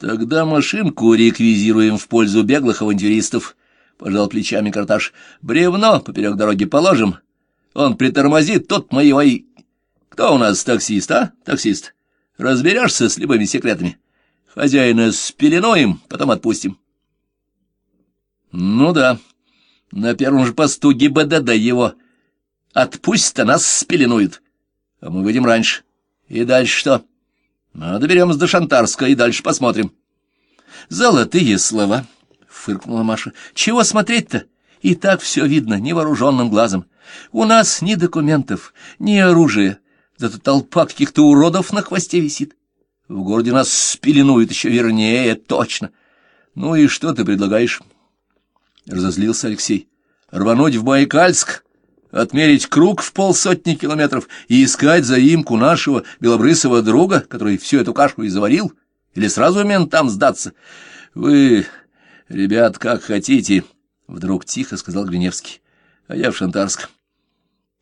Тогда машинку реквизируем в пользу беглых авантюристов, — пожал плечами Карташ. Бревно поперек дороги положим. Он притормозит, тот мы его и... Кто у нас таксист, а? Таксист. Разберешься с любыми секретами. Хозяина спеленуем, потом отпустим. Ну да, на первом же посту ГИБДД его отпустит, а нас спеленует. А мы выйдем раньше. И дальше что? Ну, доберемся до Шантарска и дальше посмотрим. Золотые слова, — фыркнула Маша. Чего смотреть-то? И так все видно невооруженным глазом. У нас ни документов, ни оружия, зато толпа каких-то уродов на хвосте висит. В городе нас спеленуют еще вернее, точно. Ну и что ты предлагаешь? Разозлился Алексей. Рвануть в Байкальск, отмерить круг в полсотни километров и искать заимку нашего белобрысого друга, который всю эту кашу и заварил? Или сразу ментам сдаться? Вы, ребят, как хотите, — вдруг тихо сказал Гриневский. А я в Шантарск.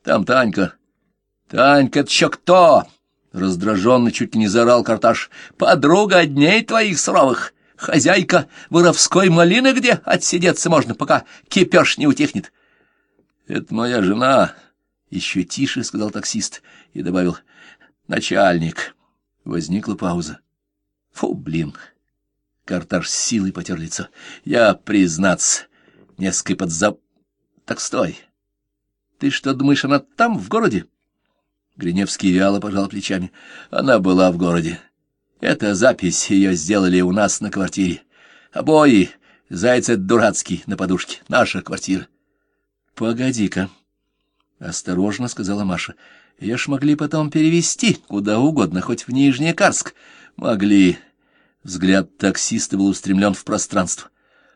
Там Танька. Танька, это еще кто? Раздраженно чуть ли не заорал Карташ. Подруга дней твоих суровых. Хозяйка воровской малины, где отсидеться можно, пока кипеж не утихнет. Это моя жена, еще тише сказал таксист и добавил. Начальник. Возникла пауза. Фу, блин. Карташ с силой потер лицо. Я, признаться, несколько подзап... Так стой. Ты что, думаешь, она там, в городе? Гриневский вяло пожал плечами. Она была в городе. Эта запись ее сделали у нас на квартире. Обои, зайцы дурацкий на подушке, наша квартира. Погоди-ка, — осторожно сказала Маша. Ее ж могли потом перевести куда угодно, хоть в Нижний Карск. Могли. Взгляд таксиста был устремлен в пространство.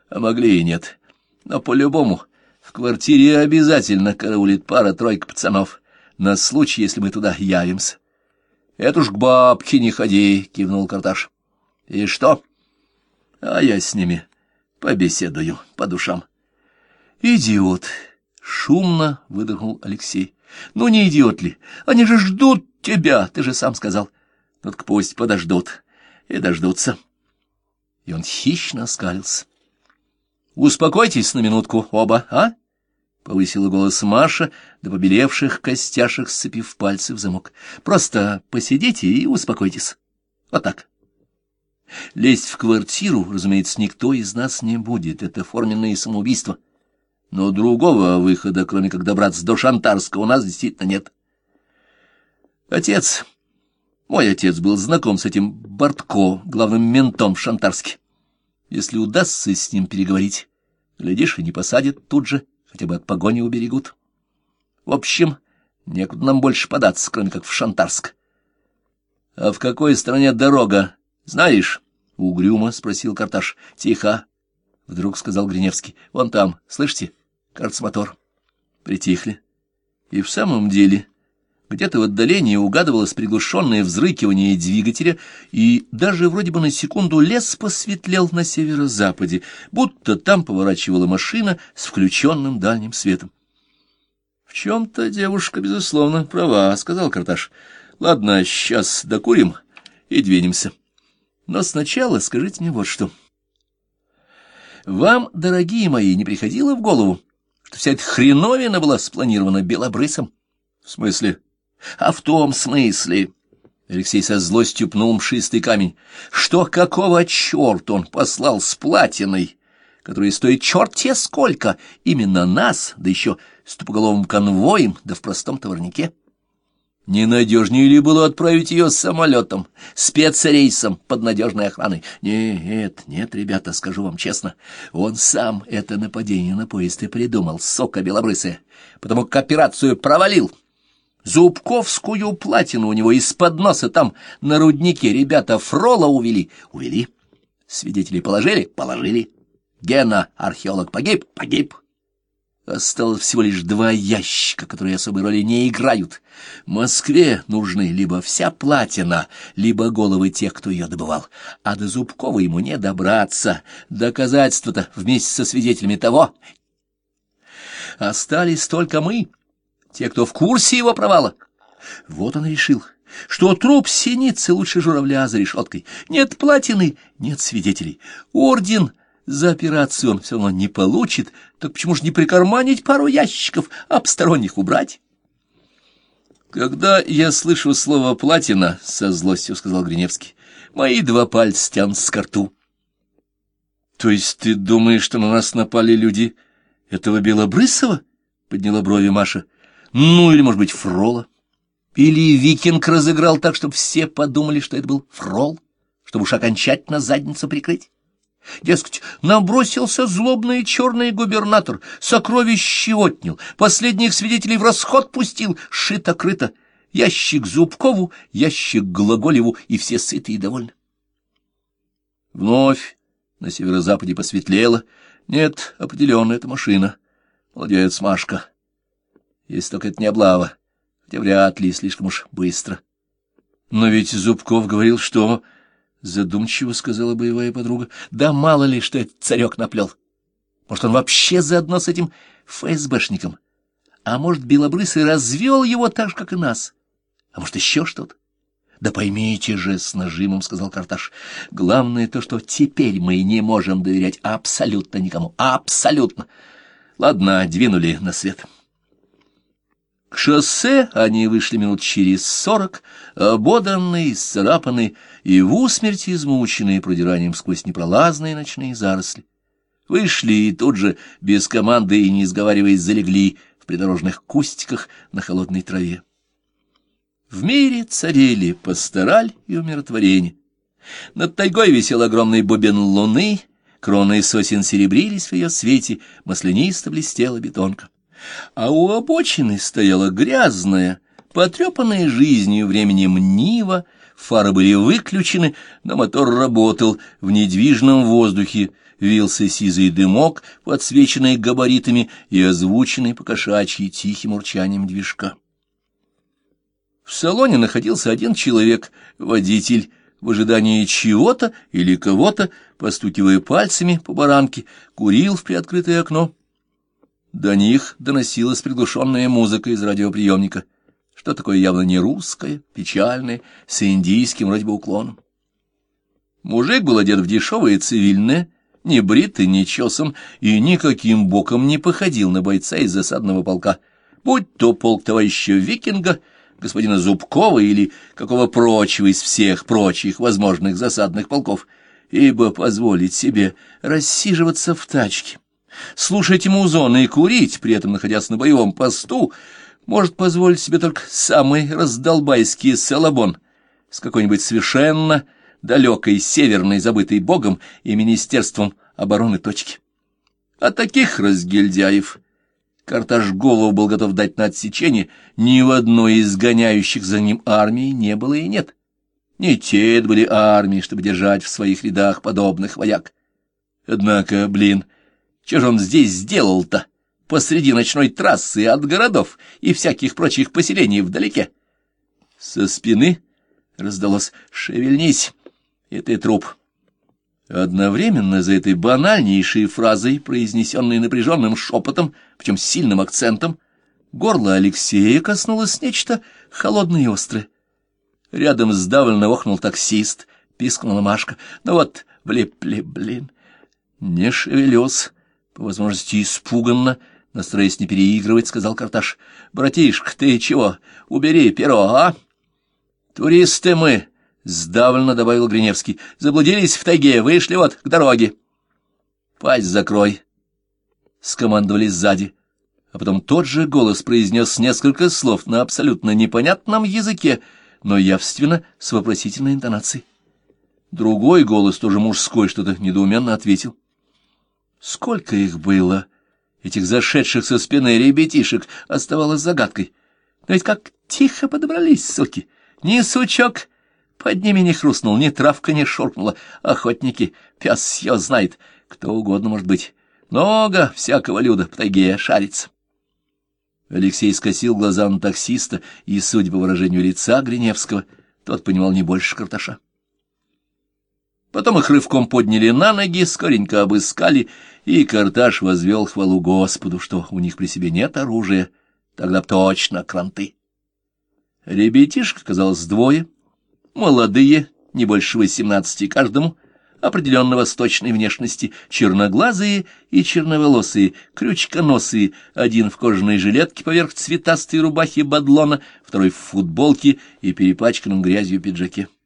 А могли и нет. Но по-любому в квартире обязательно караулит пара-тройка пацанов на случай, если мы туда явимся. — Это уж к бабке не ходи, — кивнул Карташ. — И что? — А я с ними побеседую по душам. — Идиот! — шумно выдохнул Алексей. — Ну не идиот ли? Они же ждут тебя, ты же сам сказал. Ну так пусть подождут и дождутся. И он хищно оскалился. — Успокойтесь на минутку оба, а? — повысила голос Маша, до побелевших костяшек сцепив пальцы в замок. — Просто посидите и успокойтесь. Вот так. Лезть в квартиру, разумеется, никто из нас не будет. Это форменное самоубийство. Но другого выхода, кроме как добраться до Шантарска, у нас действительно нет. Отец, мой отец был знаком с этим Бортко, главным ментом в Шантарске. Если удастся с ним переговорить, глядишь, и не посадят тут же, хотя бы от погони уберегут. В общем, некуда нам больше податься, кроме как в Шантарск. — А в какой стране дорога, знаешь? — угрюмо спросил Карташ. — Тихо, — вдруг сказал Гриневский. — Вон там, слышите? Кажется, мотор. Притихли. И в самом деле... Где-то в отдалении угадывалось приглушенное взрыкивание двигателя, и даже вроде бы на секунду лес посветлел на северо-западе, будто там поворачивала машина с включенным дальним светом. — В чем-то девушка, безусловно, права, — сказал Карташ. — Ладно, сейчас докурим и двинемся. Но сначала скажите мне вот что. Вам, дорогие мои, не приходило в голову, что вся эта хреновина была спланирована белобрысом? — В смысле? — а в том смысле... Алексей со злостью пнул мшистый камень. Что какого черта он послал с платиной, которая стоит черт те сколько, именно нас, да еще с тупоголовым конвоем, да в простом товарнике? Ненадежнее ли было отправить ее с самолетом, спецрейсом под надежной охраной? Нет, нет, ребята, скажу вам честно, он сам это нападение на поезд и придумал, сока белобрысая, потому как операцию провалил. Зубковскую платину у него из-под носа там на руднике ребята Фрола увели. Увели. Свидетелей положили? Положили. Гена, археолог, погиб? Погиб. Осталось всего лишь два ящика, которые особой роли не играют. Москве нужны либо вся платина, либо головы тех, кто ее добывал. А до Зубкова ему не добраться. Доказательства-то вместе со свидетелями того. Остались только мы те, кто в курсе его провала. Вот он решил. что труп синицы лучше журавля за решеткой. Нет платины, нет свидетелей. Орден за операцию он все равно не получит, так почему же не прикарманить пару ящиков, а посторонних убрать? Когда я слышу слово «платина», — со злостью сказал Гриневский, — мои два пальца тянутся к рту. То есть ты думаешь, что на нас напали люди этого Белобрысова? — подняла брови Маша. Ну, или, может быть, Фрола? Или викинг разыграл так, чтобы все подумали, что это был Фрол, чтобы уж окончательно задницу прикрыть? Дескать, набросился злобный черный губернатор, сокровище отнял, последних свидетелей в расход пустил, шито-крыто, ящик Зубкову, ящик Глаголеву, и все сыты и довольны. Вновь на северо-западе посветлело. Нет, определенно, это машина. Молодец, Машка. Если только это не облава, хотя вряд ли, слишком уж быстро. Но ведь Зубков говорил, что... Задумчиво сказала боевая подруга. Да мало ли, что этот царек наплел. Может, он вообще заодно с этим ФСБшником. А может, Белобрысый развел его так же, как и нас. А может, еще что-то. Да поймите же, с нажимом сказал Карташ. Главное то, что теперь мы не можем доверять абсолютно никому. Абсолютно. Ладно, двинули на свет. Шоссе они вышли минут через сорок, ободанные, исцарапанные и в усмерти измученные продиранием сквозь непролазные ночные заросли. Вышли и тут же, без команды и не сговариваясь, залегли в придорожных кустиках на холодной траве. В мире царели пастораль и умиротворение. Над тайгой висел огромный бубен луны, кроны сосен серебрились в ее свете, маслянисто блестела бетонка а у обочины стояла грязная, потрепанная жизнью временем Нива, фары были выключены, но мотор работал, в недвижном воздухе вился сизый дымок, подсвеченный габаритами и озвученный по кошачьи тихим урчанием движка. В салоне находился один человек, водитель, в ожидании чего-то или кого-то, постукивая пальцами по баранке, курил в приоткрытое окно. До них доносилась приглушенная музыка из радиоприемника, что такое явно не русское, печальное, с индийским вроде бы уклоном. Мужик был одет в дешевое цивильное, не бритый, не чесом, и никаким боком не походил на бойца из засадного полка, будь то полк товарища Викинга, господина Зубкова или какого прочего из всех прочих возможных засадных полков, ибо позволить себе рассиживаться в тачке слушать музон и курить, при этом находясь на боевом посту, может позволить себе только самый раздолбайский салабон с какой-нибудь совершенно далекой северной, забытой богом и министерством обороны точки. А таких разгильдяев Карташ голову был готов дать на отсечение, ни в одной из гоняющих за ним армии не было и нет. Не те были армии, чтобы держать в своих рядах подобных вояк. Однако, блин, что же он здесь сделал-то, посреди ночной трассы от городов и всяких прочих поселений вдалеке? Со спины раздалось «Шевельнись, это труп». Одновременно за этой банальнейшей фразой, произнесенной напряженным шепотом, причем сильным акцентом, горло Алексея коснулось нечто холодное и острое. Рядом сдавленно охнул таксист, пискнула Машка. Ну вот, влипли, блин, не шевелюсь. По возможности испуганно, настроясь не переигрывать, сказал Карташ. — Братишка, ты чего? Убери перо, а? — Туристы мы, — сдавленно добавил Гриневский. — Заблудились в тайге, вышли вот к дороге. — Пасть закрой, — скомандовали сзади. А потом тот же голос произнес несколько слов на абсолютно непонятном языке, но явственно с вопросительной интонацией. Другой голос, тоже мужской, что-то недоуменно ответил. Сколько их было, этих зашедших со спины ребятишек, оставалось загадкой. Но ведь как тихо подобрались, суки! Ни сучок под ними не хрустнул, ни травка не шуркнула. Охотники, пес ее знает, кто угодно может быть. Много всякого люда по тайге шарится. Алексей скосил глаза на таксиста, и, судя по выражению лица Гриневского, тот понимал не больше карташа. Потом их рывком подняли на ноги, скоренько обыскали, и Карташ возвел хвалу Господу, что у них при себе нет оружия, тогда точно кранты. Ребятишек казалось двое, молодые, не больше восемнадцати каждому, определенно восточной внешности, черноглазые и черноволосые, крючконосые, один в кожаной жилетке поверх цветастой рубахи бадлона, второй в футболке и перепачканном грязью пиджаке.